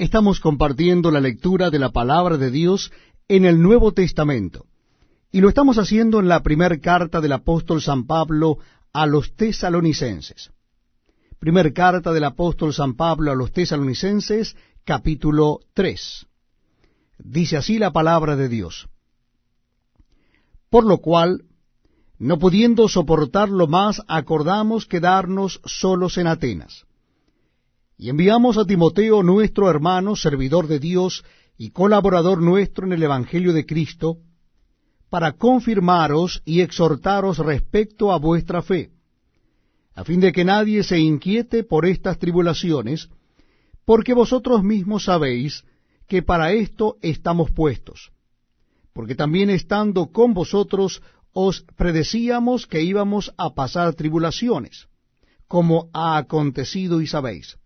Estamos compartiendo la lectura de la palabra de Dios en el Nuevo Testamento. Y lo estamos haciendo en la primera carta del apóstol San Pablo a los tesalonicenses. Primer carta del apóstol San Pablo a los tesalonicenses, capítulo 3. Dice así la palabra de Dios. Por lo cual, no pudiendo soportarlo más, acordamos quedarnos solos en Atenas. Y enviamos a Timoteo, nuestro hermano, servidor de Dios y colaborador nuestro en el Evangelio de Cristo, para confirmaros y exhortaros respecto a vuestra fe, a fin de que nadie se inquiete por estas tribulaciones, porque vosotros mismos sabéis que para esto estamos puestos, porque también estando con vosotros os predecíamos que íbamos a pasar tribulaciones, como ha acontecido y sabéis.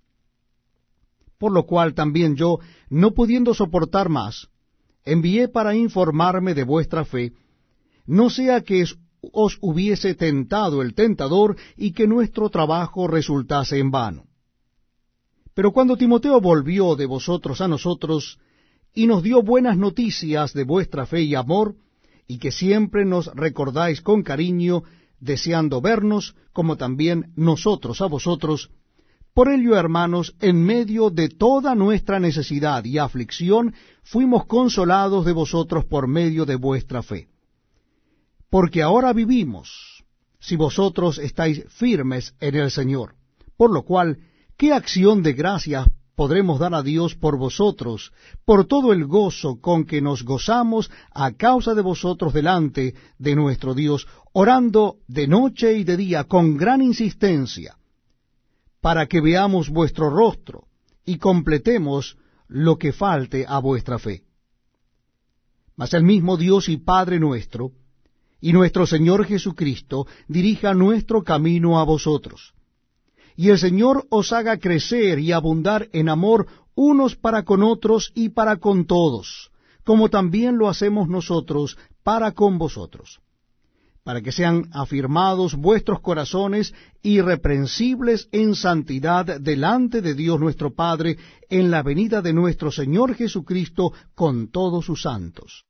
Por lo cual también yo, no pudiendo soportar más, envié para informarme de vuestra fe, no sea que os hubiese tentado el tentador y que nuestro trabajo resultase en vano. Pero cuando Timoteo volvió de vosotros a nosotros, y nos dio buenas noticias de vuestra fe y amor, y que siempre nos recordáis con cariño, deseando vernos, como también nosotros a vosotros. Por ello, hermanos, en medio de toda nuestra necesidad y aflicción, fuimos consolados de vosotros por medio de vuestra fe. Porque ahora vivimos, si vosotros estáis firmes en el Señor. Por lo cual, ¿qué acción de gracias podremos dar a Dios por vosotros, por todo el gozo con que nos gozamos a causa de vosotros delante de nuestro Dios, orando de noche y de día con gran insistencia, para que veamos vuestro rostro y completemos lo que falte a vuestra fe. Mas el mismo Dios y Padre nuestro, y nuestro Señor Jesucristo, dirija nuestro camino a vosotros y el Señor os haga crecer y abundar en amor unos para con otros y para con todos, como también lo hacemos nosotros para con vosotros, para que sean afirmados vuestros corazones irreprensibles en santidad delante de Dios nuestro Padre en la venida de nuestro Señor Jesucristo con todos sus santos.